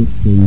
คิดจริง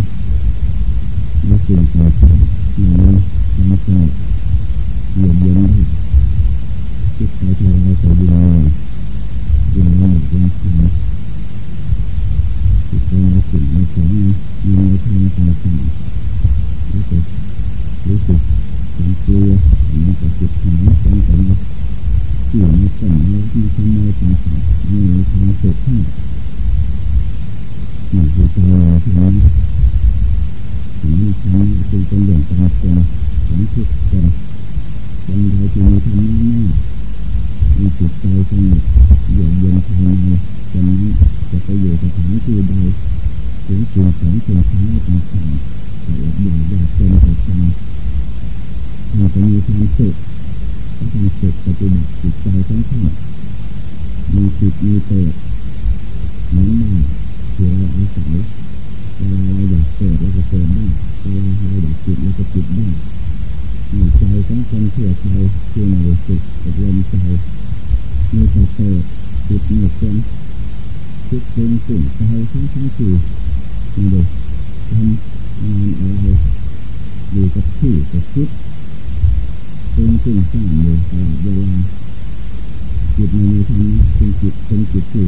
จิตได้ใจของคนเชื่อใจเชื่อในจิตอบรมใจมีความสติจิตมีความคิดเป็นสิ่งใจทั้งทั้งสี่มีเด็ทำงานอะไรอยู่กับที่กับคิดเป็นสิ่งสร้างอยู่ตลอดเวลาจิตมันมีทั้งจิตเป็นจิตที่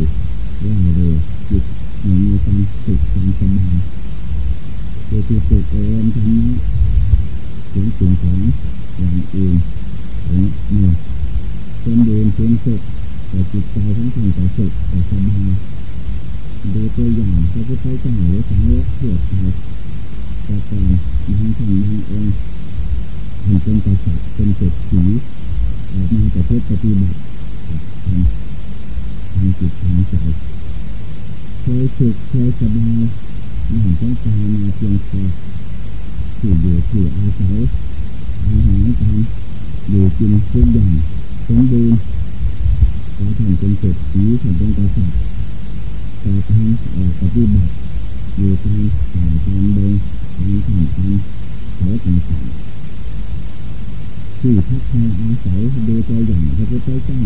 พระพุทธเจ้า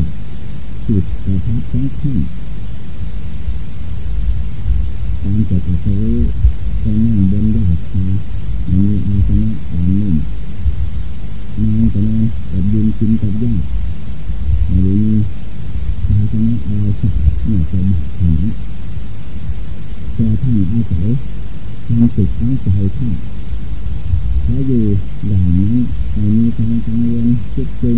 จุดประทับสองขั้นการจะตัดสู้จะนั่งบนยอดเขามีอาสนะอ่อนุ่มนอนจะนอนกับยืนกินกับย่างไม่ได้มีอาสนะอะไรสักหน่อยจะมาถึงแต่ท่านอาศัยความสุขตั้งใจท่านถ้าอยู่อย่างนี้ไม่มีการกังวลคิดจริง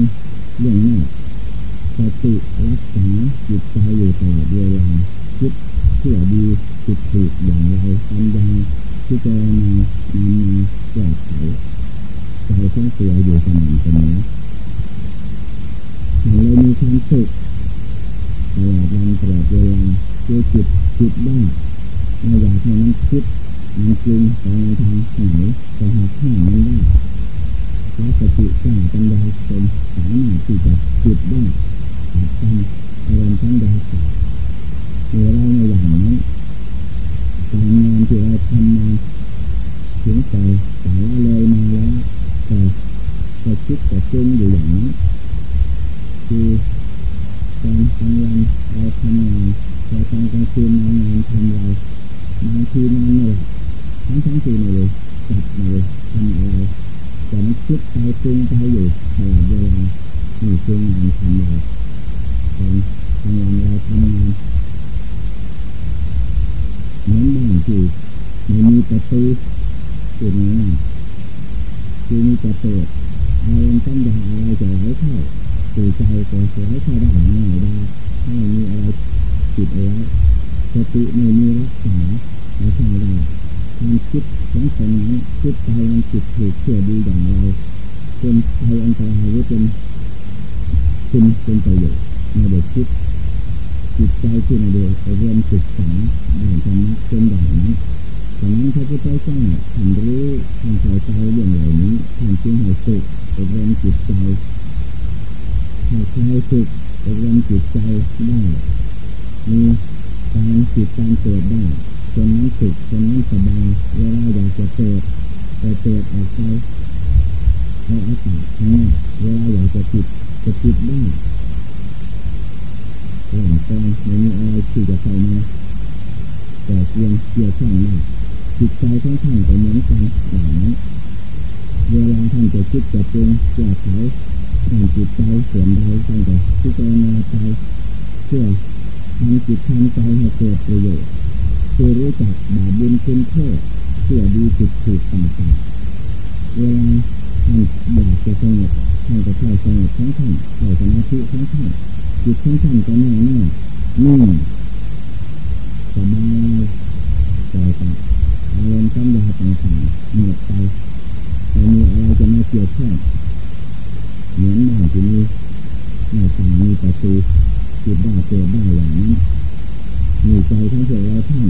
จารณานำมาแก้ไขใจของตัวอยู่สม่ำเสมอเราเลยมีความสุขตลอดวันตลอดเวลาตัวจิตจิตบ้างไม่อยากให้มันคิดมันปรุงไคืนอนไม่หลัทั้งทั้งทีไม่รจับไม่รทำอะไรแต่มันคิดไปปรุงไปอยู่ตลอดเวลานี่คืองานทำเรา คิดจะปรุงแก้ไขท่านจิตใจส่วนใดท่านก็พิจารณาใจเพื่อทำจิตทำใจให้เกิดประโยชน์คือรู้จักบาปบุญคุณโทษเพื่อดีจิตถูกต่างๆเวลาท่านอยากจะสงบท่านก็เข้าสงบของท่านเข้าสมาธิของท่านจิตของท่านก็แน่แน่นิ่งสบายปล่อยไปอารมณ์สัญญาต่างๆหมดไป ไม่มีอะไรจะมาเกี่ยวข้องเหมือนบ้านที่มีหน้าต่างมีประตูจิตได้เกิดได้อย่างนั้นมีใจทั้งเจ้าเราท่าน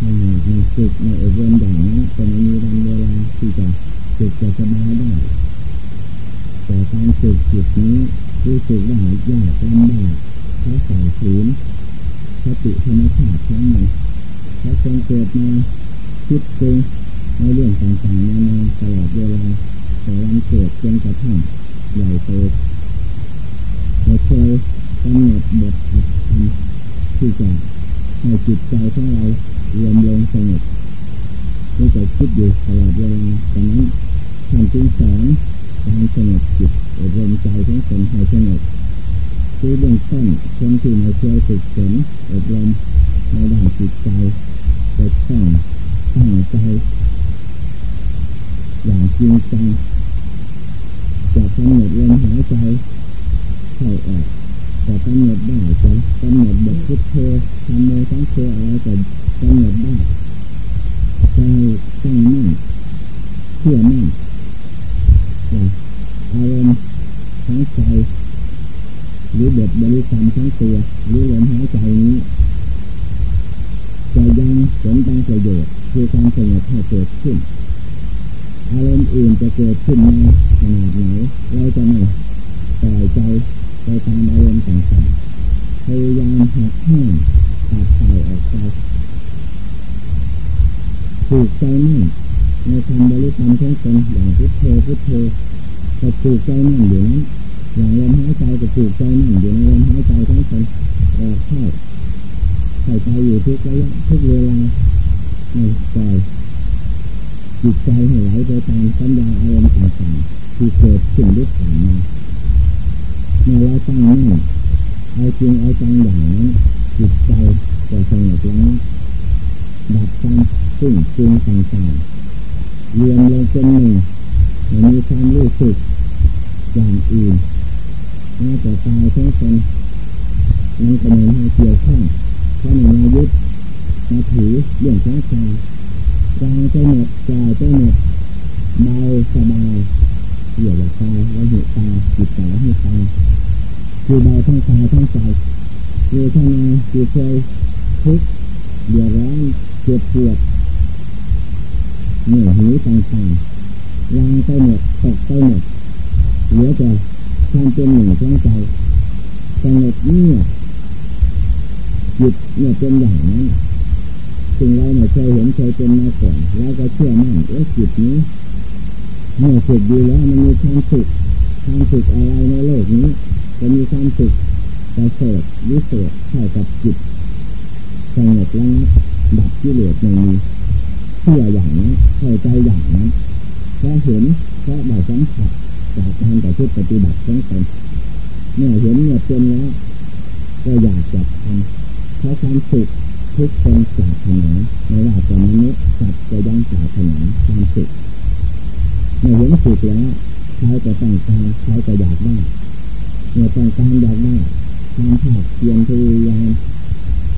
ในในสุขในอบรมอย่างนั้นก็ไม่มีวันเวลาที่จะสุขจะสบายได้แต่การสุขจิตนี้รู้สึกว่ายากลำบากเพราะสายฝืนสติธรรมชาติของมันเพราะจนเกิดมาคิดปรุง ในเรื่องต่างๆนานาตลอดเวลาแต่วันเกิดจนกระทั่งใหญ่โตเราเคยกำหนดบทอัดทำที่จะให้จิตใจของเรารวมลงสงบนี่จะคิดอยู่ตลอดเวลาดังนั้นท่านจึงสอนการสงบจิตอบรมใจของตนให้สงบคือเบื้องต้นคนที่ไม่เคยฝึกฝนอบรมในด้านจิตใจจะต้องตั้งใจ อย่างจริงจังจะกำหนดลมหายใจเข้าออกจะกำหนดได้จะกำหนดบทพุทโธทำโมทั้งโธอะไรจะกำหนดได้ใจตั้งมั่นเชื่อมั่นว่าอารมณ์ทั้งใจหรือบทบริกรรมทั้งตัวหรือลมหายใจนี้จะยังผลบางประโยชน์คือการสงบให้เกิดขึ้น อารมณ์อื่นจะเกิดขึ้นมาขนาดไหนเราจะไม่ปล่อยใจไปตามอารมณ์ต่างๆพยายามหักห้ามตัดใจออกไปถูกใจมั่นในคำบริกรรมทั้งตนอย่างพุทโธพุทโธก็ถูกใจมั่นอยู่นั้นอย่างลมหายใจก็ถูกใจมั่นอยู่ในลมหายใจทั้งตนออกเข้าใส่ใจอยู่ทุกระยะทุกเวลาในใจ จิตใจให้ไหลไปตามสัญญาอารมณ์ต่างๆที่เกิดขึ้นด้วยผ่านมาเมื่อเราตั้งมั่นเอาจริงเอาจังอย่างนั้นจิตใจก็สงบแล้วดับความซึ่งจริงต่างๆเรียนลงเป็นหนึ่งไม่มีความรู้สึกอย่างอื่นแม้แต่ตายทั้งคนมันก็ไม่ให้เกี่ยวข้องเพราะในนายุทธมาถือเรื่องของใจ กายไปหมดใจไปหมดเบาสบายเกี่ยวกับตาละหิตาจิตใจและหิตาคือเบาทั้งกายทั้งใจคือทนาคือเคยทุกข์เดือดร้อนเจ็บปวดเหนื่อยหิวต่างๆลางไปหมดตกไปหมดเหลือแต่ความเป็นหนึ่งของใจสงบเงียบจิตเนี่ยเป็นอย่างนั้น สิ่งเราไม่เคยเห็นเคยเป็นมาก่อนเราก็เชื่อมั่นว่าจิตนี้เมื่อสุดดีแล้วมันมีความสุขความสุขอะไรในโลกนี้ จะมีความสุขประเสริฐวิเศษเท่ากับจิตสงบแล้วดับที่เหลือไม่มีเชื่ออย่างนั้นเข้าใจอย่างนั้นเพราะเห็นเพราะได้สัมผัสจากการแต่ชุดปฏิบัติของตนเมื่อเห็นเมื่อเป็นแล้วก็อยากจะทำเพราะความสุข ทุกคนปรารถนาไม่ว่าจะมนุษย์สัตว์จะยังปรารถนาความสุขเมื่อเห็นสุขแล้วใครจะต้องการใครจะอยากได้เมื่อต้องการอยากได้ความภาคเพียรพยายาม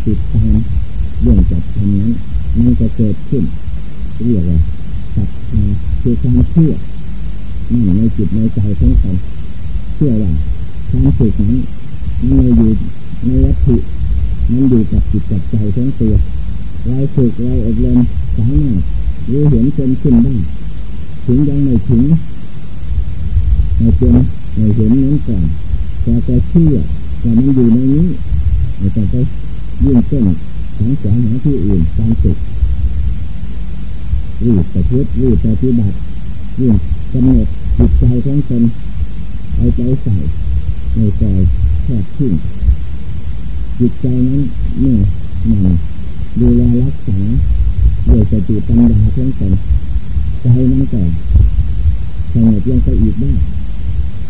ติดตามเรื่องจัดทำนั้นมันจะเกิดขึ้นเรียกว่าศรัทธาคือความเชื่อนั่นในจิตในใจของเขาเชื่อว่าความสุขนั้นมันไม่อยู่ในวัตถุ มันอยู่กับจิตกับใจทั้งตัวเราฝึกเราอบรมสามารถรู้เห็นจนขึ้นได้ถึงยังไม่ถึงไม่เป็นไม่เห็นนั้นก่อนแต่ก็เชื่อว่ามันอยู่ในนี้แต่ก็ยิ่งต้นของสอนหาที่อื่นการฝึกรีบประพฤติรีบปฏิบัติยิ่งกำหนดจิตใจของตนเอาใจใส่ในใจแคบขึ้น จิตใจนั้นเมื่อมันดูแลรักษาด้วยสติปัญญาเพื่อนกันใจนั้นก็สงบลงไปอีกได้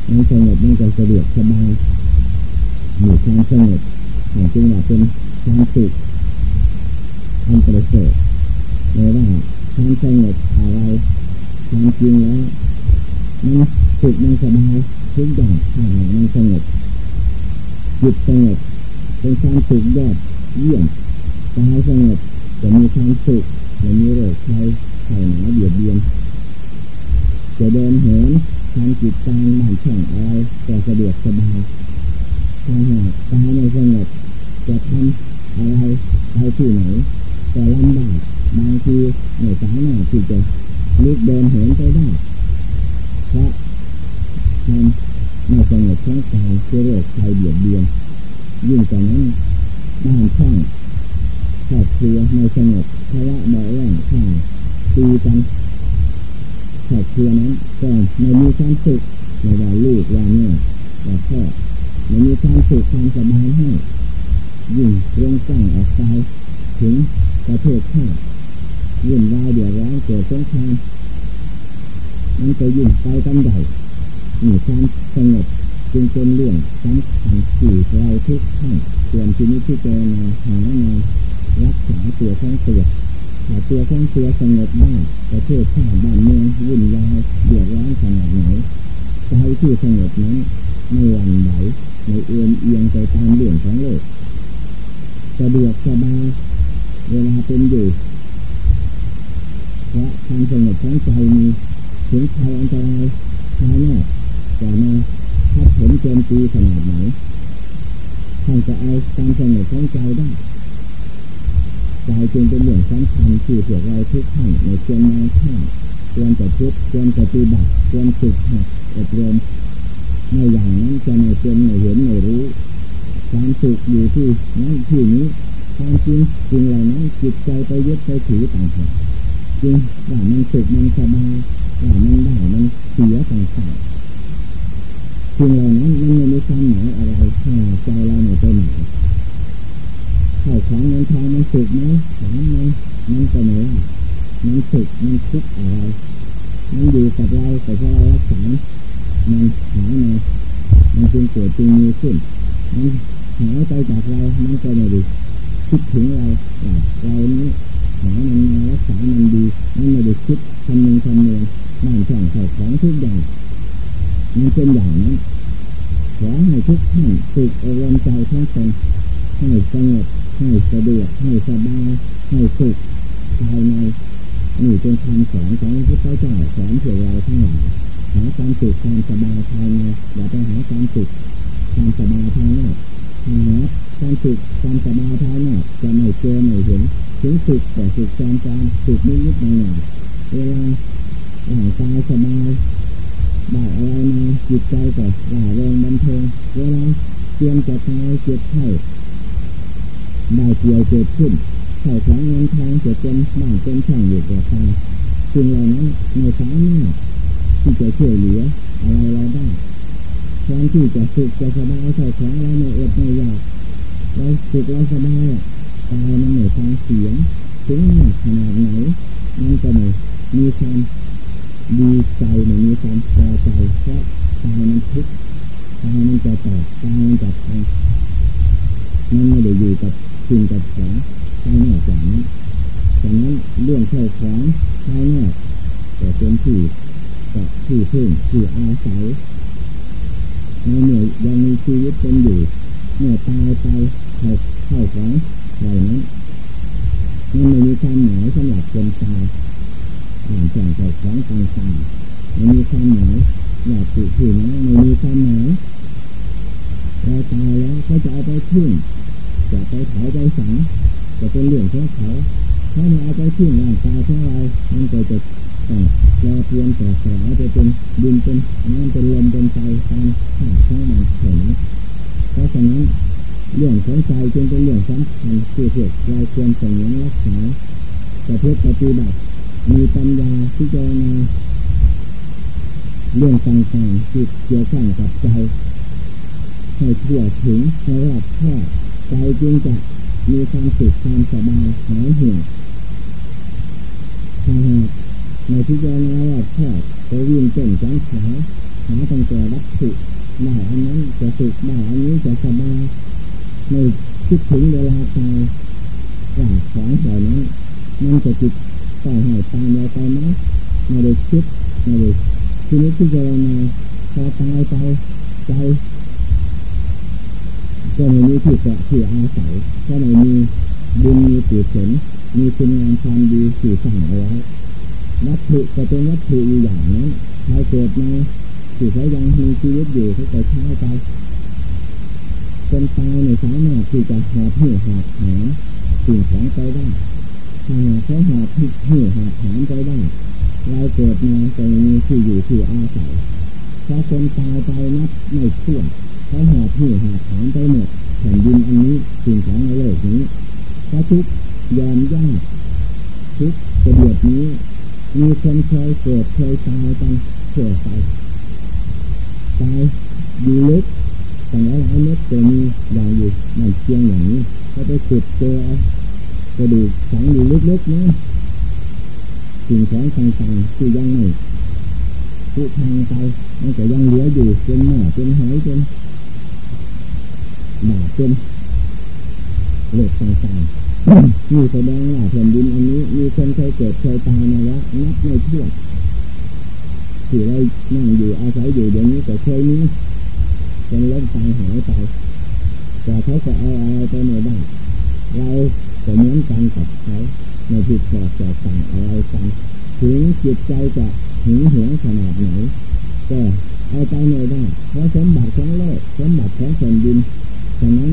มันสงบมันก็สะดวกสบายมีความสงบจริงว่าเป็นความสุขความประเสริฐไม่ว่าความสงบอะไรความจริงแล้วมันสุขมันสบายทุกอย่างถ้ามันสงบจิตสงบ เป็นความสุขยอดเยี่ยมกายสงบจะมีความสุขจะมีโรคภัยไข้หนาเบียดเบียนจะเดินเหินทำจิตใจมันแข็งอะไรก็สะดวกสบายถ้าหากกายไม่สงบจะทำอะไรไปที่ไหนก็ลำบากบางทีในสายหน้าที่จะลุกเดินเหินไปได้เพราะทำไม่สงบทั้งกายคือโรคภัยเบียดเบียน ยิ่งกว่านั้นบ้านช่องครอบครัวไม่สงบทะเลาะเบาแหว่งข่าตีกันครอบครัวนั้นก็ไม่มีความสุขไม่ว่าลูกว่าแม่ยว่าพ่อไม่มีความสุขความสบายให้ยิ่งเรื่องจ้างออกไปถึงประเทศชาติยิ่งวายเดือดร้อนเกิดสงครามมันจะยิ่งไปกันใหญ่มีความสงบ จึงเป็นเรื่องสำคัญที่เราทุกท่านควรที่นี้ที่เจรนาหาในรักษาตัวของตัวถ้าตัวของตัวสงบบ้างประเทศชาติบ้านเมืองวุ่นวายเดือดร้อนขนาดไหนใจที่สงบนั้นไม่หวั่นไหวไม่เอียเอียงไปตามเรื่องของโลกสะดวกสบายเวลาเป็นอยู่เพราะความสงบของใจมีถึงภัยอันตรายภายนอกจะมา ถ้าผลเกินปีขนาดไหนท่านจะเอาความสงบของใจได้ใจจึงเป็นเรื่องสำคัญที่พวกเราทุกท่านในควรมองข้ามควรจะพุทควรปฏิบัติควรฝึกหัดอบรมในอย่างนั้นจะไม่เป็นไม่เห็นไม่รู้ความสุขอยู่ที่นั้นที่นี้ความจริงจริงเหล่านั้นจิตใจไปยึดไปถือต่างหากจริงว่ามันสุขมันสบายว่ามันได้มันเสียต่างๆจริ งเหล่านั้นมันไม่มีความหมายอะไรถ้าใจเราไม่ไปไหนข้าวของเงินทองมันสุขไหมถามมันมันก็ไม่ว่ามันสุขมันทุกอะไรมันอยู่กับเราแต่พอเรารักษามันหายมามันจึงเกิดจึงมีขึ้นมันหายไปจากเรา มันก็ไม่ดีคิดถึงเราว่าเรานี้หามันมารักษามันดีมันไม่ได้คิดคำนึงคำนึงบ้านช่องเข้าของทุกอย่าง มันเป็นอย่างนั้นขอให้ทุกท่านฝึกอารมณ์ใจทั้งตนให้สงบให้สะดวกให้สบายให้สุขภายในนี่เป็นคำสอนของพระเจ้าสอนเพื่อเราทั้งหลายหาความสุขความสบายภายในอย่าไปหาความสุขความสบายภายนอกหาความสุขความสบายภายนอกจะไม่เจอไม่เห็นถึงสุขแต่สุขจอมจอมสุขนิดนิดหน่อยเวลาร่างกายสบาย ได้อะไรมาจิตใจก็ร่าเริงบันเทิงเวลาเตรียมจะตายเจ็บไข้ได้เกี่ยวเกิดขึ้นใส่ของเงินทองจะเป็นบ้านเป็นช่างอยู่กับตายสิ่งเหล่านั้นในสายหน้าที่จะช่วยเหลืออะไรเราได้ความที่จะสุขจะสบายใส่ของเราไม่อดไม่อยากเราสุขเราสบายตายมันไม่ฟังเสียงถึงหนักขนาดไหนมันจะไม่มีความ ดีใจไม่มีความพอใจเพราะตายมันทุกข์ตายมันจะแตกตายมันจะพังมันไม่ได้อยู่กับสิ่งกับของภายนอกอย่างนี้ฉะนั้นเรื่องเข้าของภายนอกแต่เป็นที่กับที่พึ่งที่อาศัยในเมื่อยังมีชีวิตเป็นอยู่เมื่อตายไปเข้าเข้าของเหล่านั้นมันไม่มีความหมายสำหรับคนตาย ผ่านจากเข้าของต่างๆไม่มีความหมายอยากติที่นั้นไม่มีความหมายเราตายแล้วเขาจะเอาไปทิ้งจะไปเผาไปสังจะเป็นเรื่องของเขาถ้าไม่เอาไปทิ้งร่างกายของเรามันก็จะต้องรอเพียงแต่สลายจะเป็นดินเป็นน้ำเป็นลมเป็นไฟตามธาตุของมันเท่านั้นเพราะฉะนั้นเรื่องของใจจึงเป็นเรื่องสำคัญที่พวกเราควรส่งน้รักษาแต่เพื่อปฏิบัติ มีปัญญาที่จะมาเรื่องต่างๆที่เกี่ยวข้องกับใจให้ทั่วถึงให้รอบคอบใจจึงจะมีความสุขความสบายหายห่วงถ้าหากในที่จารณาว่าชอบไปวิ่งเต้นจังขาหาตั้งแต่วัตถุได้อันนั้นจะสุขได้อันนี้จะสบายไม่คิดถึงเวลาตายอย่างของเหล่านั้นมันจะจิต ต่อหายตามเราไปไหมไม่ได้คิดไม่ได้ทีนี้ที่จารณาพอตายไปใจก็ไม่มีที่เกาะที่อาศัยก็ไม่มีบุญมีกุศลมีคุณงามความดีสื่อสั่งเอาไว้วัตถุก็เป็นวัตถุอยู่อย่างนั้นใครเกิดมาสื่อเขายังมีชีวิตอยู่เขาก็ใช้ไปคนตายในสามารถที่จะหอบหิ้วหอบหาสิ่งของไปได้ ถ้าเขาหอบหิ้วหอบหามไปได้เราเกิดมาจะมีที่อยู่ที่อาศัยถ้าคนตายไปนับไม่ถ้วนเขาหอบหิ้วหอบหามไปหมดแผ่นดินอันนี้สิ่งของในโลกนี้พระทุกยอมยากทุกกระเดียดนี้ มีคนเคยเกิดเคยตายกันเกิดไปตายดีลึกแต่หลายเม็ดจะมีอย่างอยู่มันเชียงอย่างนี้ก็ไปขุดเจอ กระดูกฝังอยู่ลึกๆนะสิ่งของต่างๆที่ยังไม่ผูทางไปมันก็ยังเหลืออยู่เป็นหม้อเป็นหอยเป็นหมาเป็นเหล็กต่างๆมีแสดงว่าแผ่นดินอันนี้ มีคนเคยเกิดเคยตายมาแล้วนับไม่ถ้วนที่เรานั่งอยู่อาศัยอยู่เดี๋ยวนี้ก็เคยนี้จนล้มตายหายไปแต่เขาก็เอาอะไรไปไม่ได้ เราก็เหมือนกันกับเขาในผิดแปลกแตกต่างอะไรกันถึงจิตใจจะหึงหวงขนาดไหนก็เอาใจไม่ได้เพราะสมบัติของโลกสมบัติของแผ่นดินฉะนั้น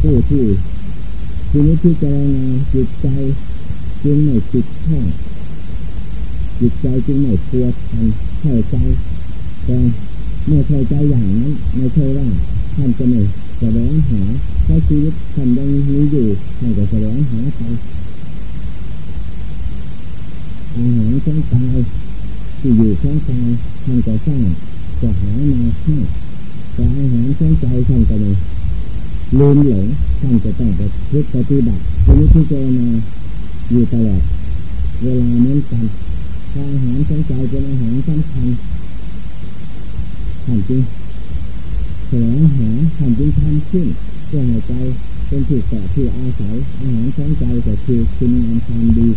ผู้ที่ทีนี้ที่เจรณาจิตใจจึงไม่จิตข้องจิตใจจึงไม่ปวดทันเข้าใจแต่เมื่อเข้าใจอย่างนั้นไม่ใช่ว่า ท่านจะไม่แสดงหาเพราชีวิตท่านยังมีอยู่ท่านก็แสดงหาไปอาหารของกายที่อยู่ของกายท่านก็สร้างจะหามาให้แต่อาหารของใจท่านก็ไม่ลืมหลงท่านจะต้องไปพิปฏิบัติทีนี้ที่เจรนาอยู่ตลอดเวลาเหมือนกันอาหารของใจเป็นอาหารสำคัญท่านจึง แสวงหาท่านจึงทำขึ้นเพื่อให้ใจเป็นที่เกาะที่อาศัยอาหารของใจก็คือคุณงามความดี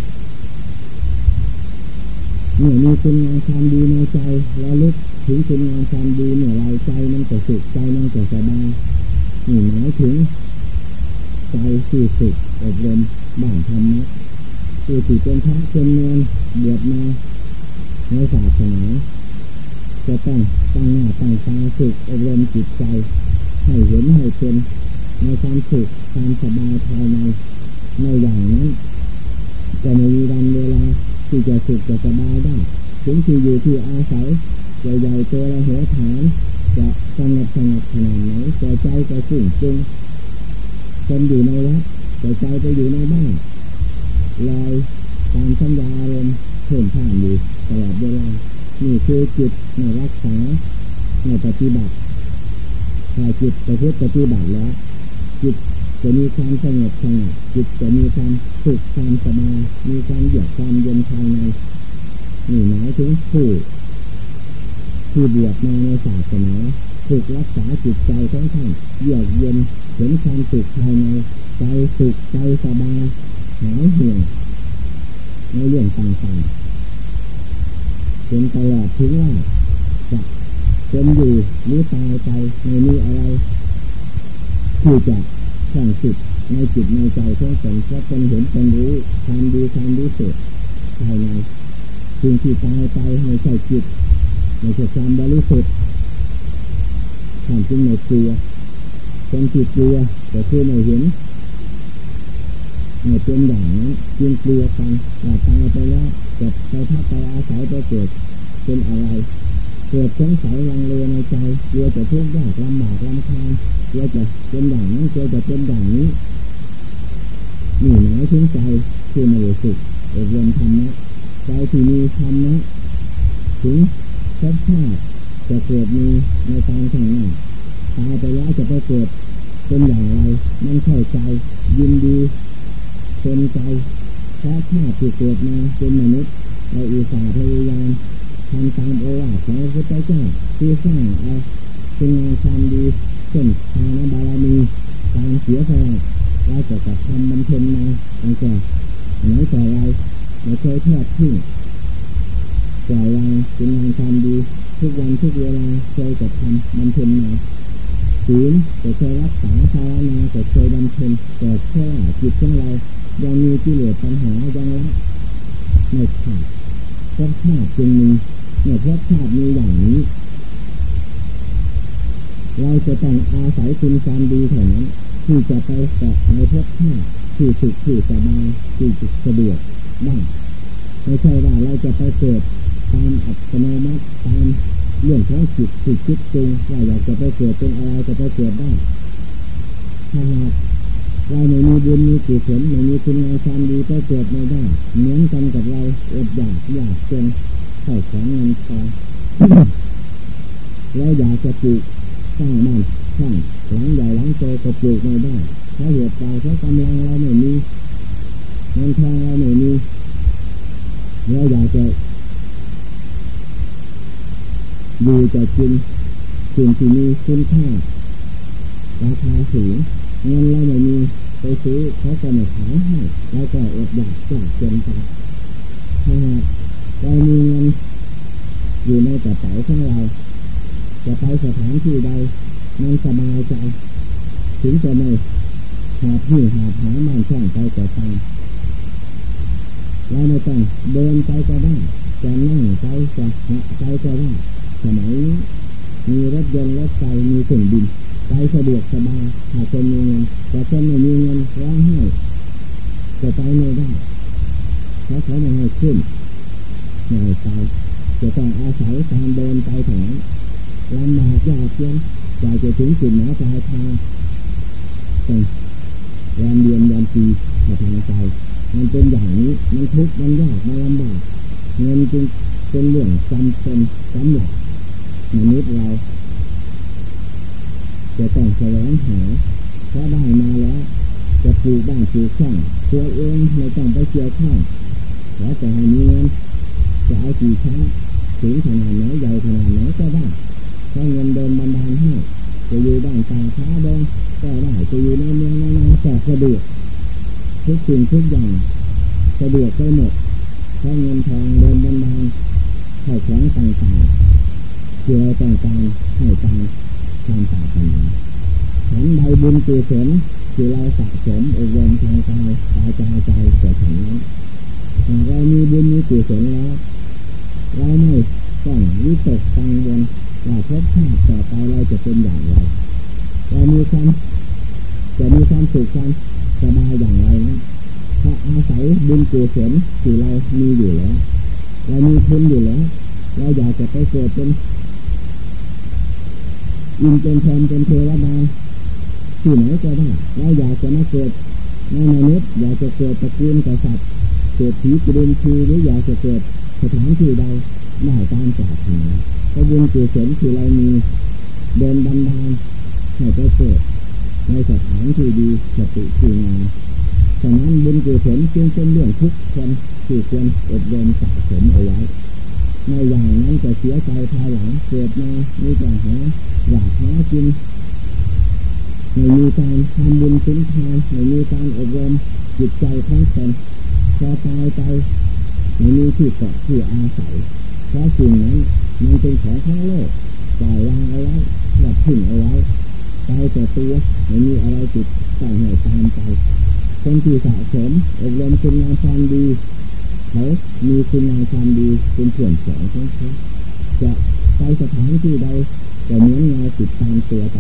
เมื่อมีคุณงามความดีในใจแล้วลึกถึงคุณงามความดีเมื่อไรใจมันก็สุขใจมันก็สบายนี่หมายถึงใจสุขอบรมบ้านธรรมะคือที่เป็นพระเป็นเมือเดือดมาในศาสนา จะต้องตั้งหน้าตั้งตาสุขอบรมจิตใจ ให้เห็นให้เป็นในความสุขความสบายภายในในอย่างนั้นจะไม่มีวันเวลาที่จะสุขจะสบายได้ถึงที่อยู่ที่อาศัยใหญ่ๆตัวละหัวฐาน จะสงบสงบขนาดไหนแต่ใจจะสุ่งจุงคนอยู่ในวัดแต่ใจไปอยู่ในบ้านลอยตามสัญญาอารมณ์เพิ่มผ่านอยู่ตลอดเวลา นี่คือจิตในรักษาในปฏิบัติถ้าจิตประพฤติปฏิบัติแล้ว จิตจะมีความสงบสงบจิตจะมีความสุขความสบายมีความเยือกความเย็นภายในนี่หมายถึงผู้ที่บวชมาในศาสนาฝึกรักษาจิตใจของท่านเยือกเย็นเห็นความสุขภายในใจสุขใจสบายหายห่วงในเรื่องต่างๆ จนตลอดถึงว่าจะเป็นอยู่หรือตายไปไม่มีอะไรที่จะสั่งสิทในจิตในใจของตนเพราะตนเห็นตนรู้ความดีความรู้สึกภายในสิ่งที่ตายไปไม่ใช่จิตไม่ใช่ความบริสุทธิ์ท่านจึงไม่กลัวคนจิตกลัวแต่คือไม่เห็นไม่เป็นอย่างนั้นจึงกลัวกันว่าตายไปแล้ว จะไปพักไปอาศัยไปเกิดเป็นอะไร เกิดสงสัยลังเลในใจกลัวจะทุกข์ยากลำบากลำคาญกลัวจะเป็นอย่างนั้นกลัวจะเป็นอย่างนี้นี่หมายถึงใจคือไม่สุขอบรมธรรมะใจที่มีธรรมะถึงชาติชาติจะเกิดมีในตามข้างหน้าตายไปแล้วจะไปเกิดเป็นอย่างไรมันเข้าใจยินดีเป็นใจ เพราะชาติที่เกิดมาเป็นมนุษย์เราอุตส่าห์พยายามทำตามโอวาทของพระพุทธเจ้าที่สร้างเอาเป็นงานความดีเช่นทานบารมีการเสียสละเราจะกระทำบำเพ็ญมาตั้งแต่ไหนแต่ไรเราเคยทอดทิ้งปล่อยวางเป็นงานความดีทุกวันทุกเวลาเคยกระทำบำเพ็ญมาศีลก็เคยรักษาภาวนาก็เคยบำเพ็ญแต่แค่จิตของเรา ยังมีกิเลสปัญหายังละไม่ขาดเพราะชาติจึงมีเนี่ยเพราะชาติมีอย่างนี้ เราจะต้องอาศัยคุณความดีเท่านั้นที่จะไปแตะในภพชาติที่สุขที่สบายที่สุขสะดวกบ้างไม่ใช่ว่าเราจะไปเกิดตามอัตโนมัติตามเรื่องของจิตที่คิดจริงว่าอยากจะไปเกิดเป็นอะไรจะไปเกิดได้ถ้าหาก เราไม่มีบุญมีกุศลไม่มีคุณงามความดีไปเกิดไม่ได้ เหมือนกันกับเราอดอยากอยากจนเข้าของเงินทองเราอยากจะปลูกสร้างบ้านสร้างหลังใหญ่หลังโตก็ปลูกไม่ได้เพราะเหตุใดเพราะกำลังเราไม่มีเงินทองเราไม่มีเราอยากจะอยู่จะกินสิ่งที่มีคุณค่าราคาสูง เงินเราไม่มีไปซื้อเขาก็ไม่ขายให้เราก็อดอยากจากจนไปถ้าหากเรามีเงินอยู่ในกระเป๋าของเรา จะไปสถานที่ใดมันสบายใจ ถึงจะไม่หาที่หาหามันช่องไปแต่ตามเราไม่ต้องเดินไปก็ได้จะนั่งไปจะหาะไปก็ได้สมัยมีรถยนต์รถไฟมีเครื่องบิน ไปสะดวกสบายหากคนมีเงินแต่คนไม่มีเงินร้องไห้จะไปไม่ได้เพราะเขาไม่ให้ขึ้นไม่ให้ไปจะต้องอาศัยการเดินไปถึงลำบากยากเย็นกว่าจะถึงจุดหมายปลายทางต้องวันเดือนวันปีมาทางใจมันเป็นอย่างนี้มันทุกข์มันยากมันลำบากเงินจึงเป็นเรื่องจำเป็นสำหรับมนุษย์เรา จะต้องแสวงหาเพราะได้มาแล้ว จะปลูกบ้านปลูกช่องตัวเองไม่ต้องไปเกี่ยวข้องแล้วจะให้มีเงินจะเอากี่ชั้นถึงขนาดไหนใหญ่ขนาดไหนก็ได้เพราเงินเดินบันดาลให้จะอยู่บ้านกลางค้าเดินก็ได้จะอยู่ในเมืองในนาแต่สะดวกทุกสิ่งทุกอย่างสะดวกไปหมดเพราเงินทองเดินบันดาลเข้าของต่างๆที่เราต้องการให้ตาม ความปรารถนาฉันใดบุญกุศลที่เราสะสมอบรมทางกายกายใจใจเกิดถึงนั้นหากเรามีบุญมีกุศลแล้วเราไม่ต้องวิตกกังวลว่าพบชาติต่อไปเราจะเป็นอย่างไรเรามีความจะมีความสุขความสบายอย่างไรนั้นเพราะอาศัยบุญกุศลที่เรามีอยู่แล้วเรามีทุนอยู่แล้วเราอยากจะไปเกิดเป็น อินเป็นแทนเป็นเทวดาที่ไหนก็ได้เราอยากจะมาเกิดในมนุษย์อยากจะเกิดตระกูลกษัตริย์เกิดผีกระดุมชีหรืออยากจะเกิดสถานที่ใดได้ตามจากหาพระบุญกุศลที่เรามีเดินบันดาลให้ไปเกิดในสถานที่ดีสติที่งามฉะนั้นบุญกุศลจึงเป็นเรื่องทุกคนที่ควรอบรมสะสมเอาไว้ ในอย่างนั้นจะเสียใจภายหลังเกิดมาไมีแต่หาอยากหากินไม่มีการทำบุญสุนทานไม่มีการอบรมจิตใจของตนพอตายไปไม่มีที่เกาะที่อาศัยเพราะสิ่งนั้นมันเป็นของทั้งโลกปล่อยวางเอาไว้หลับทิ้งเอาไว้ไปแต่ตัวไม่มีอะไรติดต่อให้ตามไปคนที่สะสมอบรมคุณงามความดี เขามีคุณงามความดีเป็นส่วนสองของเขาจะไปสถานที่ใดจะเหมือนเงาติดตามตัวไป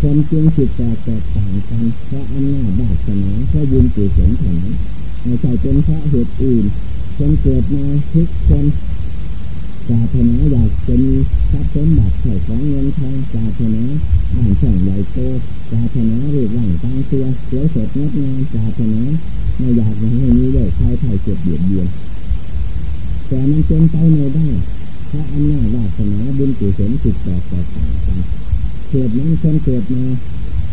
คนจึงจิตแตกแตกต่างกันเพราะอำนาจบาสนาเพราะบุญกุศลเท่านั้นไม่ใจเป็นเพราะเหตุอื่นคนเกิดมาทุกคน จาถนาอยากจะมีทรัพย์สมบัติเข่าของเงินทองจาถนาบ้านช่องใหญ่โตจาถนารูปร่างตั้งตัวสวยสดงดงามจาถนาไม่อยากให้มีโรคภัยไข้เจ็บเบียดเบียนแต่มันเป็นไปไม่ได้เพราะอำนาจวาสนาบุญกุศลติดต่อต่อต่างกันเกิดนั้นคนเกิดมา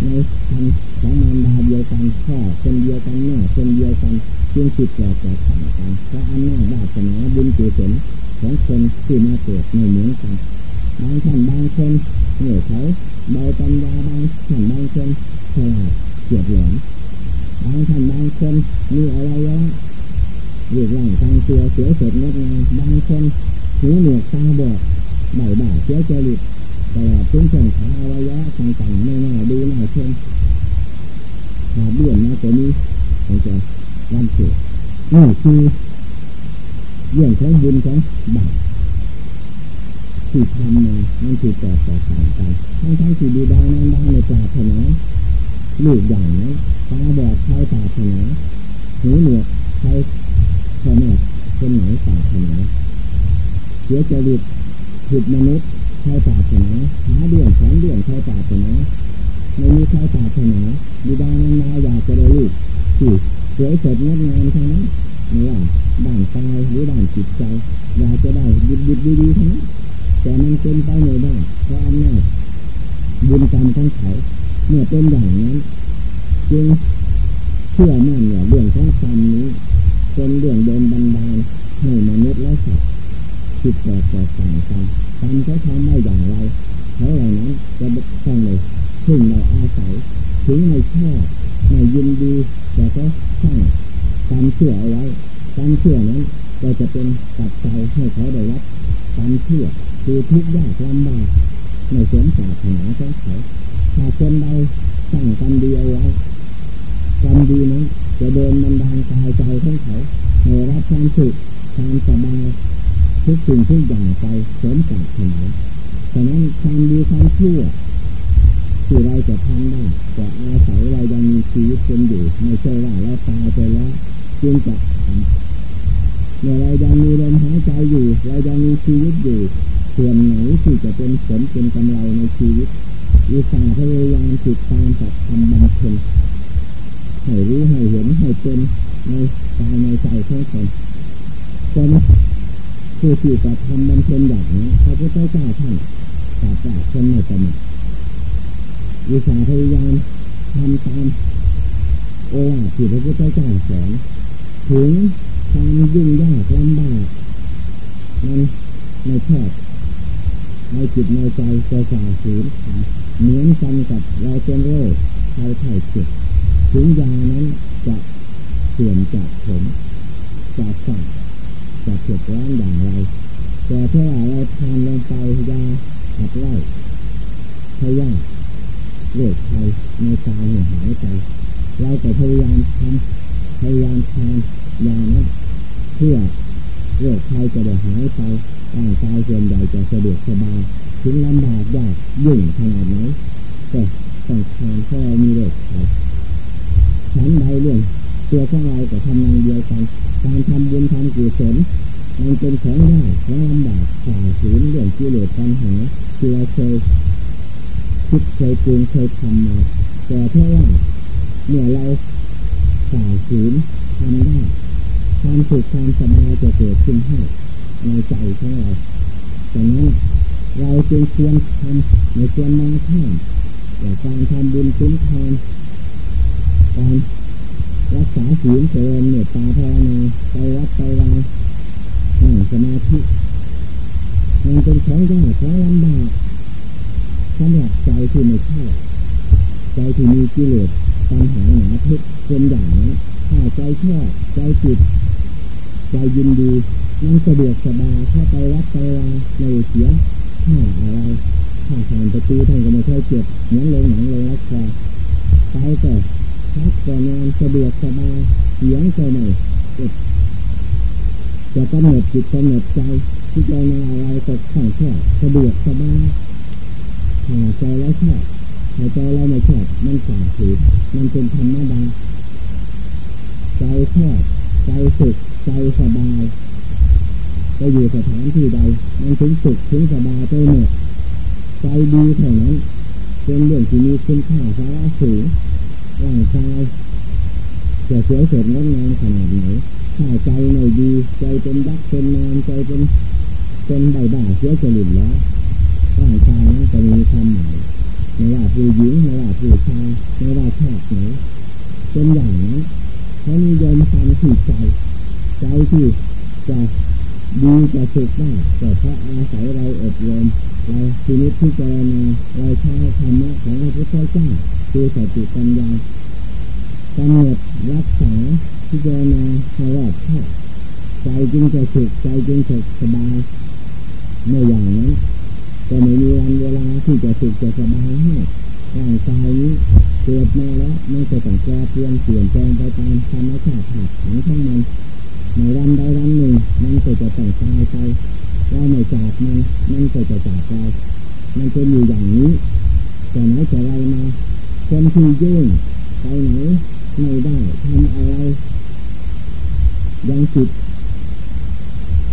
ในคันของมารดาเดียวกันพ่อคนเดียวกันแม่คนเดียวกันจึงจิตแก่แตกต่างกันเพราะอำนาจบาสนาบุญกุศล ของคนที่มาเกิดไม่เหมือนกันบางท่านบางคนเหนื่อยเขาเบาปัญญาบางท่านบางคนฉลาดเฉียบแหลมบางท่านบางคนมีอะไรวะเรียกร่างทางตัวเสียสดงดงามบางคนหูหนวกตาบอดใบบ่าเสียจริตตลอดถึงแข่งขาอวัยวะต่างๆไม่น่าดูน่าชมขาเบี้ยนมาตัวนี้เขาจะวันเกิดนี่คือ เรื่องของบุญของบาปที่ทำมามันคือแตกต่างกันทั้งทั้งที่ดีดานั้นได้ในปราถนาลูกอย่างนั้นตาบอดใครปราถนาหูหนวกใครพ่อแม่เป็นไหนปราถนาเสียจริตผิดมนุษย์ใครปราถนาหาเดือนสอนเดือนใครปราถนาไม่มีใครปราถนาดีดานั้นมาอยากจะได้ลูกที่สวยสดงดงามทั้งนั้นไม่ว่า ด้านกายหรือด้านจิตใจ อยากจะได้ดีดีดีทั้งนั้นแต่มันเป็นไปไม่ได้เพราะอำนาจบุญกรรมของเขาเมื่อเป็นอย่างนั้นจึงเชื่อมั่นว่าเรื่องของกรรมนี้เป็นเรื่องเดินบันดาลให้มนุษย์และสัตว์คิดแตกแตกต่างกันกรรมเขาทำได้อย่างไรเขาเหล่านั้นจะต้องเลยพึ่งในอาศัยถึงในชอบในยินดีแต่ก็สร้างกรรมเชื่อเอาไว้ กรรมเชื่อนั้นก็จะเป็นปัจจัยให้เขาได้รับกรรมเชื่อคือทุกข์ยากลำบากในสมศาสนาของเขาถ้าคนใดสร้างกรรมดีเอาไว้กรรมดีนั้นจะเดินมันดานกายใจของเขาให้รับความสุขความสบายทุกสิ่งทุกอย่างไปสมศาสนาฉะนั้นความดีความชั่วที่เราจะทำได้จะอาศัยเรายังมีชีวิตเป็นอยู่ไม่ใช่ว่าเราตายไปแล้วจึงจะ เมื่อเรายังมีลมหายใจอยู่ เรายังมีชีวิตอยู่ ส่วนไหนที่จะเป็นผลเป็นกำไรในชีวิตอุตสาห์พยายามติดตามจัดทำบำเพ็ญให้รู้ให้เห็นให้เป็นในกายในใจของคนจนผู้ที่จะทำบำเพ็ญอย่างนี้พระพุทธเจ้าท่านตรัสว่าคนไม่ประมาทอุตสาห์พยายามทำตามโอวาทที่พระพุทธเจ้าสอน ถึงความยุ่งยากลำบากมันไม่ชอบในจิตในใจจะสาสูญเหมือนกันกับเราเป็นโรคไข้ไข้เจ็บถึงยานั้นจะเสื่อมจากผมจากสั่งจากเจ็บร้อนอย่างไร แต่ถ้าเราทานลงไปยาขับไล่พยาโรคภัยในกายหายไปเราก็พยายามทำ พยายามทานยานั้นเพื่อโรคภัยจะได้หายไปร่างกายส่วนใหญ่จะสะดวกสบายถึงลำบากยากยุ่งขนาดไหนก็ต้องทานแค่มีโรคภัยฉันใดเรื่องตัวของเราก็ทำงานเดียวกันการทำบุญทำกุศลมันเป็นของยากของลำบากฝ่าฝืนเรื่องกิเลสปัญหาที่เราเคยคิดเคยปรุงเคยทำมาแต่เพราะว่าเมื่อเรา ฝ่าฝืนทำได้ความสุขความสบายจะเกิดขึ้นให้ในใจของเราดังนั้นเราจึงควรทำในควรมองข้ามแต่การทำบุญคุ้มทานการรักษาศีลเจริญเมตตาภาวนาไปวัดไปวางนั่งสมาธิมันเป็นของยากของลำบากสำหรับใจที่ไม่ชอบใจที่มีกิเลส ปัญหาหนาทุกข์เป็นอย่างนั้นถ้าใจชอบใจจิตใจยินดีมันสะดวกสบายถ้าไปวัดไปวาไม่เสียค่าอะไรถ้าผ่านประตูท่านก็ไม่ค่อยเจ็บเหมือนลงหนังลงละครไปก็พักก็นอนสะดวกสบายเสียงก็ไม่เจ็บจะกำหนดจิตกำหนดใจที่ใจในอะไรก็คล่องแค่สะดวกสบายหายใจแล้วชอบ หายใจแล้วไม่ชอบมันสาถือมันเป็นธรรมดาใจชอบใจสุขใจสบายไปอยู่สถานที่ใด มันถึงสุขถึงสบายไปหมดใจดีเท่านั้นเป็นเรื่องที่มีคุณค่าสาระสูงร่างกายจะเสวยสดงดงามขนาดไหนถ้าใจไม่ดี ใจเป็นยักเป็นนานใจเป็นเป็นใบบ่าเสียจริตแล้วร่างกายนั้นจะมีความหมาย ไม่ว่าผู้หญิงไม่ว่าผู้ชายไม่ว่าชาติไหนเป็นอย่างนั้นเขามียมทำที่ใจ ใจที่จะดีจะสุขได้แต่เพราะอาศัยเราอบรมเราชีวิตที่เจริญเราใช้ธรรมะของพระพุทธเจ้าคือสติปัญญากำหนดรักษาที่เจริญให้รอบคอบใจจึงจะสุขใจจึงจะสบายในอย่างนั้น จะไม่มีวันเวลาที่จะสุขจะสบายให้ร่างกายนี้เกิดมาแล้วมันจะต้องแปรเปลี่ยนเปลี่ยนแปลงไปตามธรรมชาติขันของมันในวันใดวันหนึ่งมันก็จะต้องตายไปเราไม่จากมันมันก็จะจากเรามันจะอยู่อย่างนี้แต่ไหนแต่ไรมาคนที่ยื่งไปไหนไม่ได้ทำอะไรยังจิต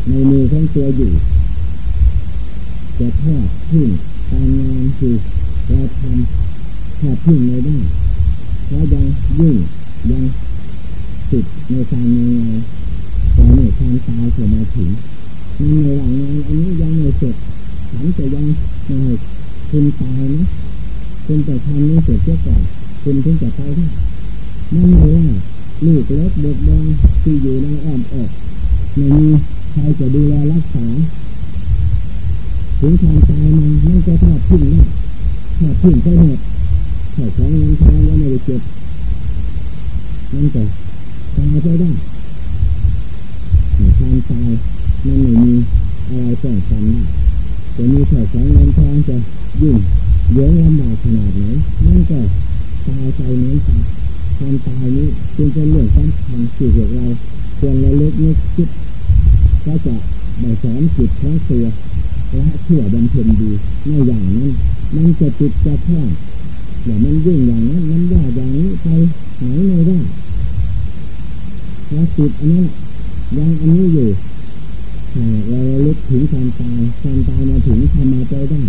ในมือของตัวอยู่ จะทอดทิ้งการงานคือเราทำทอดทิ้งไม่ได้เพราะยังยุ่งยังติดในการงานแต่เมื่อความตายเข้ามาถึงในหว่างงานอันนี้ยังไม่เสร็จฉันจะยังไม่คุณตายนะคุณจะทำนี้เสร็จเสียก่อนคุณถึงจะไปได้นั่นไม่ว่าลูกเล็กเด็กแดงที่อยู่ในอ้อมอกไม่มีใครจะดูแลรักษา ถึงความตายมันไม่จะทอดทิ้งได้ทอดทิ้งไปหมดใส่ของเงินทองแล้วไม่ได้เก็บมันจะตายไปได้ความตายมันไม่มีอะไรป้องกันได้จะมีใส่ของเงินทองจะยุ่งเยอะลำบากขนาดไหนมันก็ตายใจเหมือนกันความตายนี้จึงเป็นเรื่องสำคัญที่พวกเราควรระลึกนึกคิดก็จะได้สอนจิตของตัว และเชื่อบำเพ็ญดีไม่อย่างนั้น มันจะติดจะแค่อย่ามันยิ่งอย่างนั้นมันยากอย่างนี้ไปไหนไม่ได้พอติดอันนั้นยังอันนี้อยู่หาเราลึกถึงความตายความตายมาถึงทำมาใจได้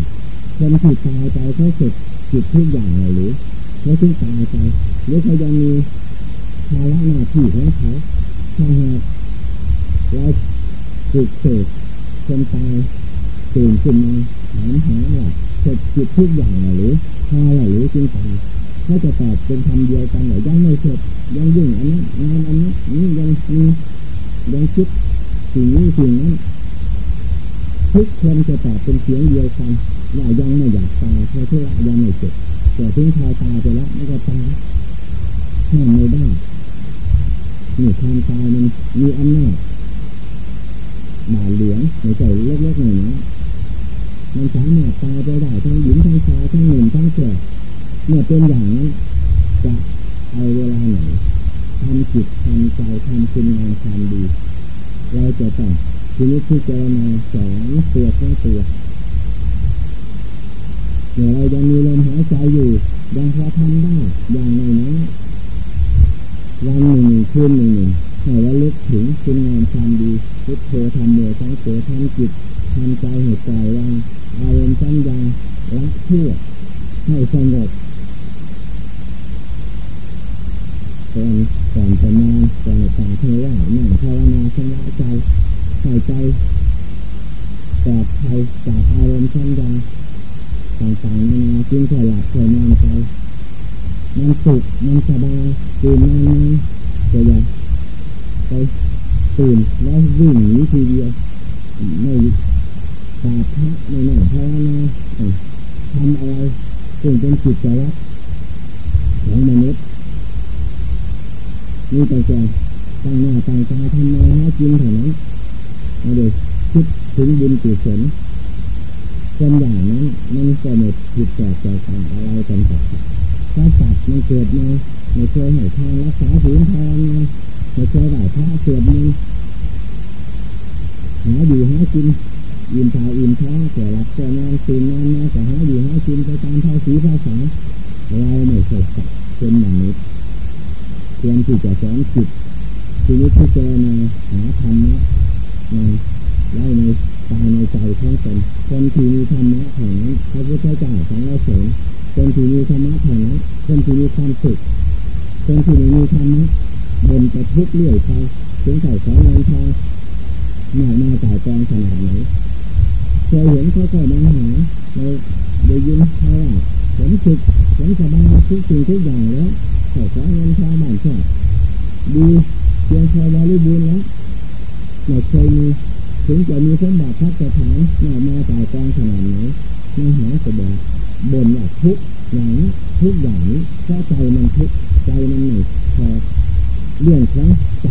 คนที่ตายใจเขาเสร็จจิตทุกอย่างเลยหรือเขาถึงตายไปหรือเขายังมีภาระหน้าที่ของเขาถ้าหากเราฝึกเสกคนตาย ตื่นขึ้นมาถามหาว่าเสร็จจิตทุกอย่างหรือพอหรือจึงตายเขาจะตอบเป็นคำเดียวกันหรือยังไม่เสร็จยังยุ่งอันนี้งานอันนี้นี่ยังมียังคิดสิ่งนี้สิ่งนั้นทุกคนจะตอบเป็นเสียงเดียวกันว่ายังไม่อยากตายเพราะที่ยังไม่เสร็จแต่ถึงชายตายไปแล้วไม่ก็ตายห้ามไม่ได้นี่ความตายมันมีอำนาจบาดเหลืองในใจเล็กๆหน่อย มันสามารถตายไปได้ทั้งหญิงทั้งชายทั้งหนุ่มทั้งแก่เมื่อเป็นอย่างนั้นจะเอาเวลาไหนทำจิตทำใจทำคุณงานความดี เราจะต้องทีนี้ที่เจอมาสอนตัวทั้งตัวเดี๋ยวเรายังมีลมหายใจอยู่ยังพอทำได้อย่างไรนั้น วันหนึ่งคืนหนึ่งให้ระลึกถึงคุณงานความดีพุทโธทำโมทั้งโสทำจิตทำใจให้ปล่อยวางอารมณ์สัญญาละเชื่อให้สงบก่อนก่อนจะนอนก่อนจะต่างเทว่านั่งภาวนาชำระใจใส่ใจปลอดภัยจากอารมณ์สัญญาต่างๆนานาจึงจะหลับจะนอนไป มันสุขมันสบายตื่นนานๆจะอยาไปตื่นแล้ววิ่งหนีทีเดียวไม่สาธะไม่นั่งภาวนาทำอะไรซึ่งเป็นจิตใจรักของมนุษย์นี่แต่แก่ตั้งหน้าตั้งตาทำมาหากินเท่านั้นเอาดูคิดถึงบุญกุศลคนอย่างนั้นมันก็ไม่ผิดแปลกใจางอะไรกันต่ อถ้าสัตว์มันเกิดมาไม่เคยให้ทานรักษาศีลภาวนาไม่เคยได้พระเสียบมันหาอยู่หากินอิ่มทาอิ่มท้องแต่หลับแต่นอนตื่นนอนมาแต่หาอยู่หากินไปตามภาษีภาษาเราไม่ใช่สัตว์เป็นมนุษย์ควรที่จะสอนจิตชีวิตที่เจริญหาธรรมะในไว้ในตายในใจของตนคนที่มีธรรมะแห่งนั้นพระพุทธเจ้าของเราสอน คนที่มีธรรมะแห่งนั้นคนที่มีความสุขคนที่มีธรรมะบนจะทุกเรื่อยไปถึงใส่ของเงินทองหน่ามาจ่ายกองขนาดไหนเคยเห็นเขาเคยมาหาเราได้ยินเขาว่าคนสุขผลสบายทุกสิ่งทุกอย่างแล้วใส่ของเงินทองบ้านช่องดีเพียงพอบริบูรณ์แล้วไม่เคยมีถึงจะมีสมบัติพัฒนาหน้ามาตายกองขนาดไหนไม่หาสบาย บนว่าทุกอย่างทุกอย่างเพราะใจมันทุกใจมันไม่พอเรื่องของใจ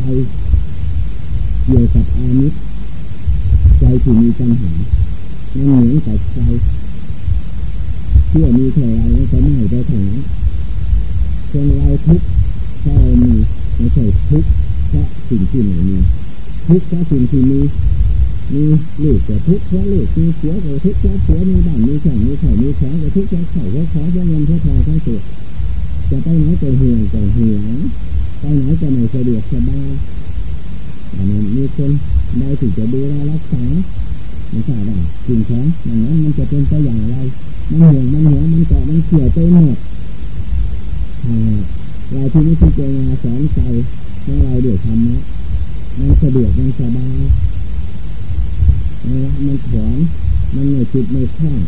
เกี่ยวกับอามิตรใจที่มีปัญหามันเหมือนกับใจเชื่อมีเท่าไรก็ไม่ไปถึงคนเราทุกข์เพราะมีไม่ใช่ทุกข์เพราะสิ่งที่ไหนมีทุกข์เพราะสิ่งที่มี มีลูกแต่ทุกข์เพราลูกมีเสียก็ทุกข์เพราเสียมีบ้านมีแข่งมีไข่มีแข็งก็ทุกข์เพราะไข่เพราะขอเพราะเงินเพราะทองทั้งตัวจะไปไหนก็ห่วงก็ห่วงไปไหนก็ไม่สะดวกสบายแต่มันมีคนใดที่จะดูแลรักษาไม่ทราบว่าสิ่งของมันนั้นมันจะเป็นไปอย่างไร มันห่วงมันหัวมันเกาะมันเขี่ยไปหมดเราที่นี้ที่เจงาสอนใจของเราเดือดทำนะมันสะดวกมันสบาย ละมันถอนมันไม่จิตไม่คล้อง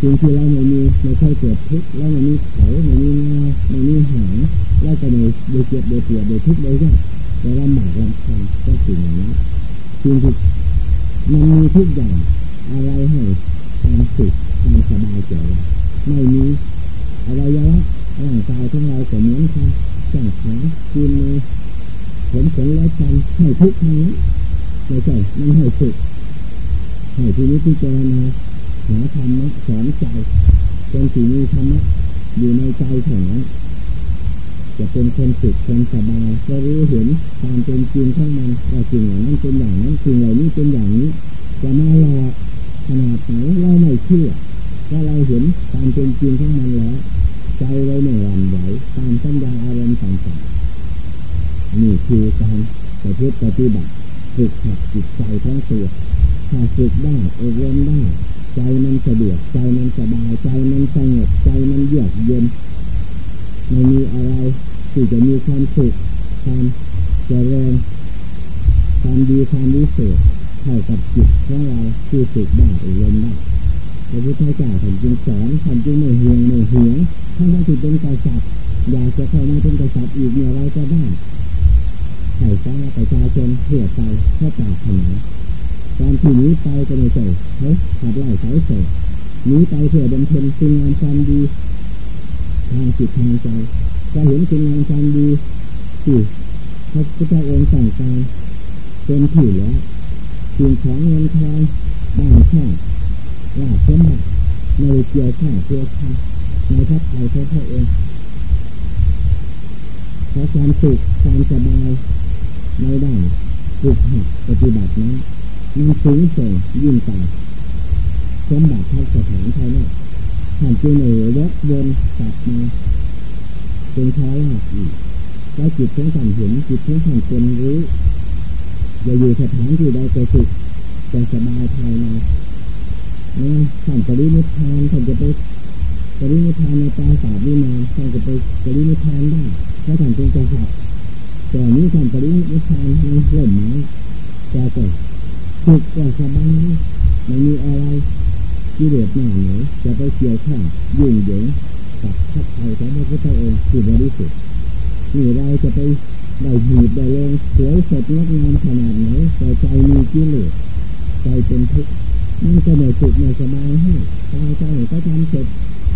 สิ่งที่เราไม่มีไม่เคยเกิดทุกข์เราไม่มีเขาไม่มีงาไม่มีหางเราก็ไม่ได้เจ็บได้ปวดได้ทุกข์ได้ยากแต่ลำบากลำพันก็สิ่งนี้สิ่งที่มันมีทุกอย่างอะไรให้ความสุขความสบายใจไม่มีอะไรเยอะร่างกายของเราก็เหมือนกันจังขากินมือผมขนและจันให้ทุกทางนี้ไม่ใช่มันให้สุข ให้ทีนี้ที่เจรณาหาธรรมะสอนใจจนสิ่งมีธรรมะอยู่ในใจแข็งจะเป็นคนสุขคนสบายจะรู้เห็นความเป็นจริงของมันว่าจริงอย่างนั้นเป็นอย่างนั้นจริงเหล่านี้เป็นอย่างนี้ จะมาหลอกขนาดไหนเราไม่เชื่อว่าเราเห็นความเป็นจริงของมันแล้ว ใจเราไม่หวั่นไหวตามสัญญาอารมณ์ต่างๆนี่คือการปฏิบัติปฏิบัติฝึกหัดจิตใจทั้งตัว ถ้าฝึกได้อบรมได้ ใจมันสะดวกใจมันสบายใจมันสงบใจมันเยือกเย็นไม่มีอะไรที่จะมีความสุขความเจริญความดีความวิเศษเท่ากับจิตของเราที่ฝึกได้อบรมได้พระพุทธเจ้าท่านจึงสอนท่านจึงไม่ห่วงไม่ห่วงท่านที่เป็นกษัตริย์อยากจะเข้ามาเป็นกษัตริย์อีกเมื่อไรก็ได้ไข่ฟ้าประชาชนเพื่อใจเพื่อปรารถนา การที่นี้ไปก็ไม่ใช่เฮ้ยขับไล่สายเสดนี้ไปเพื่อบำเพ็ญสิ่งงานความดีทางจิตทางใจจะเห็นสิ่งงานความดีที่พระพุทธองค์สั่งการเป็นที่แล้วสิ่งของเงินทองบ้านช่องลาภสมบัติในเกี่ยวข้องเกี่ยวข้องในพระไทยพระพระองค์เพราะความสุขความสบายในด้านฝึกหัดปฏิบัตินั้น มันสูงส่งยิ่งกว่าสมบัติทัศสถานภายนอกท่านจึงเหนือยวกวนกลับมาเป็นช้าลาอีกแล้วจิตของท่านเห็นจิตของท่านเป็นรู้อย่าอยู่สถานที่ใดก็สุขจะสบายภายในนั่นท่านปรินิพานท่านจะไปปรินิพานในการสาบวิมานท่านจะไปปรินิพานได้ถ้าท่านเป็นกษัตริย์แต่นี้ท่านปรินิพานในเล่มไม้แต่ก็ สุขก็สบายไม่มีอะไรที่เดือดหน้าไหนจะไปเกี่ยวข้องยุ่งเหยิงกับพระไทยของพระพุทธองค์ที่บริสุทธิ์นี่เราจะไปได้หีบได้ลงสวยสดงดงามขนาดไหนแต่ใจมีกิเลสใจเป็นทุกข์มันจะไม่สุขไม่สบายให้ตายใจก็ทำเสร็จ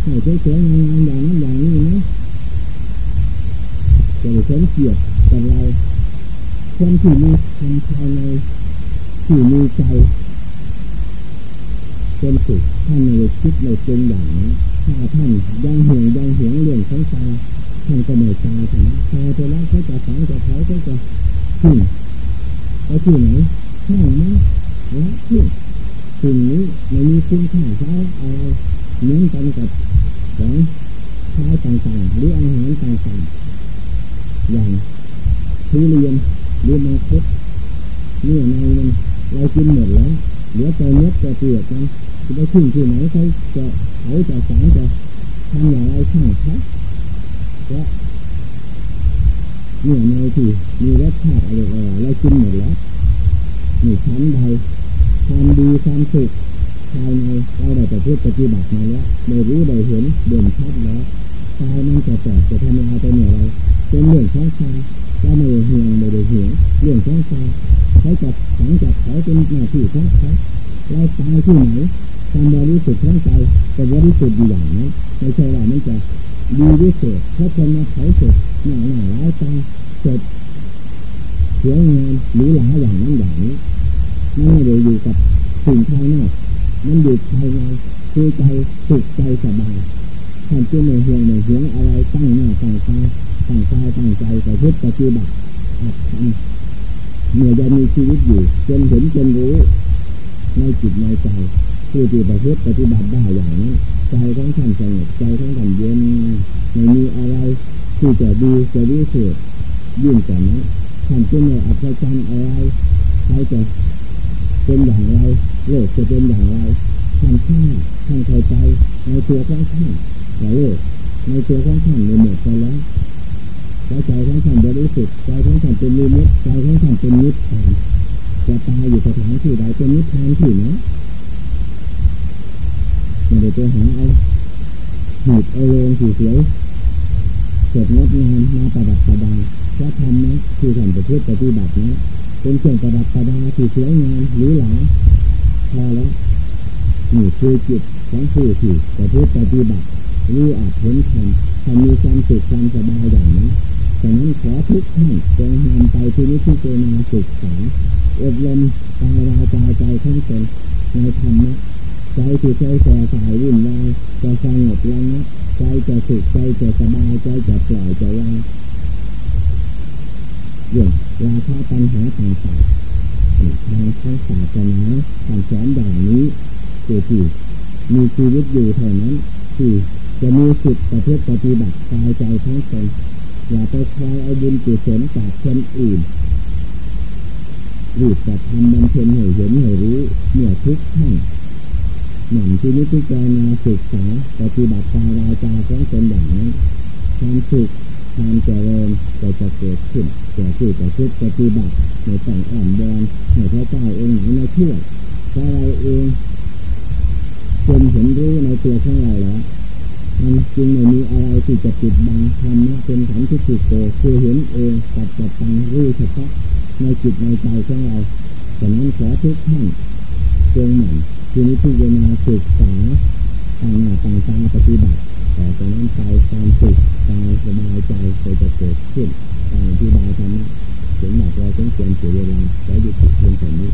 ให้สวยๆงามๆอย่างนั้นอย่างนี้นะจะได้สมเกียรติกับเราคนที่มีทำภายใน ที่มีใจเป็นสุขท่านไม่คิดไม่เป็นอย่างนี้ถ้าท่านยังห่วงยังเหวงเรื่องของใจท่านก็ไม่ตายถึงตายไปแล้วเขาจะฝังจะเผาเขาจะทิ้งไปที่ไหนช่างมันละทิ้งสิ่งนี้ไม่มีคุณค่าใช้อะไรเหมือนกันกับของใช้ต่างๆหรืออาหารต่างๆอย่างทุเรียนหรือมังคุดเนี่ยในมัน เรากินหมดแล้วเหลือแต่เม็ดแต่เปลือกมันจะไปทิ้งที่ไหนเขาจะเขาจะสางจะทำอย่างไรช่างเขาและเนี่ยในที่มีรสชาติอร่อยๆเรากินหมดแล้วนี่ชั้นใดความดีความสุขภายในเราได้ประพฤติปฏิบัติมาแล้วได้รู้ได้เห็นเด่นชัดแล้วกายมันจะแตกจะทำลายไปเมื่อไรเป็นเรื่องของใจ เราไม่ได้ห่วงไม่ได้ห่วงเรื่องของใจเขาจะขังจับเขาเป็นหน้าที่ของเขาเราตายที่ไหนความบริสุทธิ์ของใจจะบริสุทธิ์อยู่อย่างนั้นไม่ใช่ว่ามันจะดีวิเศษเพราะคนมาเขาเสร็จหน้าหน้าร้ายตาเสร็จเสียงานหรือหลาอย่างนั้นอย่างนี้มันไม่ได้อยู่กับสิ่งภายนอกมันอยู่ภายในคือใจสุขใจสบายท่านจึงไม่ห่วงไม่ห่วงอะไรตั้งหน้าตั้งตา ตั้งใจตั้งใจแต่พุทธปฏิบัติหัดทำเมื่อยังมีชีวิตอยู่จนเห็นจนรู้ในจิตในใจผู้ที่ประพฤติปฏิบัติได้อย่างนั้นใจของท่านสงบใจของท่านเย็นไม่มีอะไรที่จะดีจะวิเศษยิ่งกว่านั้นท่านจึงไม่อัศจรรย์อะไรใครจะเป็นอย่างไรโลกจะเป็นอย่างไรท่านทราท่านเข้าใจในตัวของท่านแต่โลกในตัวของท่านในหมดไปแล้ว ใจของท่านบริสุทธิ์ใจของท่านเป็นมิตรใจของท่านเป็นมิตรทานจะตายอยู่สถานที่ใดเป็นมิตรทานที่ไหนไม่ได้ไปหาเอาหีบเอาโลงสีเสียวยสดงดงามมาประดับประดาพระธรรมนะที่ท่านจะพูดปฏิบัตินั้นเป็นเครื่องประดับประดาที่สวยงามหรือหลาพอแล้วนี่คือจิตของผู้ที่จะพูดปฏิบัติ รู้อาจเห็นธรรมทำมีความสุขความสบายอย่างนั้ฉะนั้นขอทุกท่านจงนำไปที่นิพพานาศึกษาอบรมกายวาจาใจทั้งตนในธรรมะใจที่ใจแก่สายวุ่นวายจะสงบระงับใจจะสุขใจจะสบายใจจะปล่อยจะวางเรื่องราคาปัญหาต่างๆทางทางศาสนาการสอนอย่างนี้คือที่มีชีวิตอยู่เท่านั้นที่ จะมีสิทธิ์ประพฤติปฏิบัติกายใจทั้งตนอย่าไปคอยเอาบุญกุศลจากคนอื่นรีบจะทำมันเพ็นให้เห็นให้รู้เมื่อทุกท่านหนั่งที่นิพพานาศึกษาปฏิบัติกายวาจาของตนอย่างนั้นความสุขความเจริญก็จะเกิดขึ้นแก่ผู้ประพฤติปฏิบัติในแต่งอ่อนบอนให้พระเจ้าเองไหนมาช่วยเพราะเราเองจนเห็นรู้ในตัวของเราแล้ว มันจึงไม่มีอะไรที่จะปิดบังธรรมะเป็นขันที่โกคือเห็นเองตัดจับตังรู้เฉพาะในจิตในใจของเราฉะนั้นขอทุกท่านจงหมั่นที่นี้ที่เวนาศึกษาต่างหน้าต่างตาปฏิบัติแต่จากนั้นใจความสุขใจสบายใจก็จะเกิดขึ้นการที่บายธรรมะถึงหนักเราต้องควรเสียเวลาและหยุดเพียงแค่นี้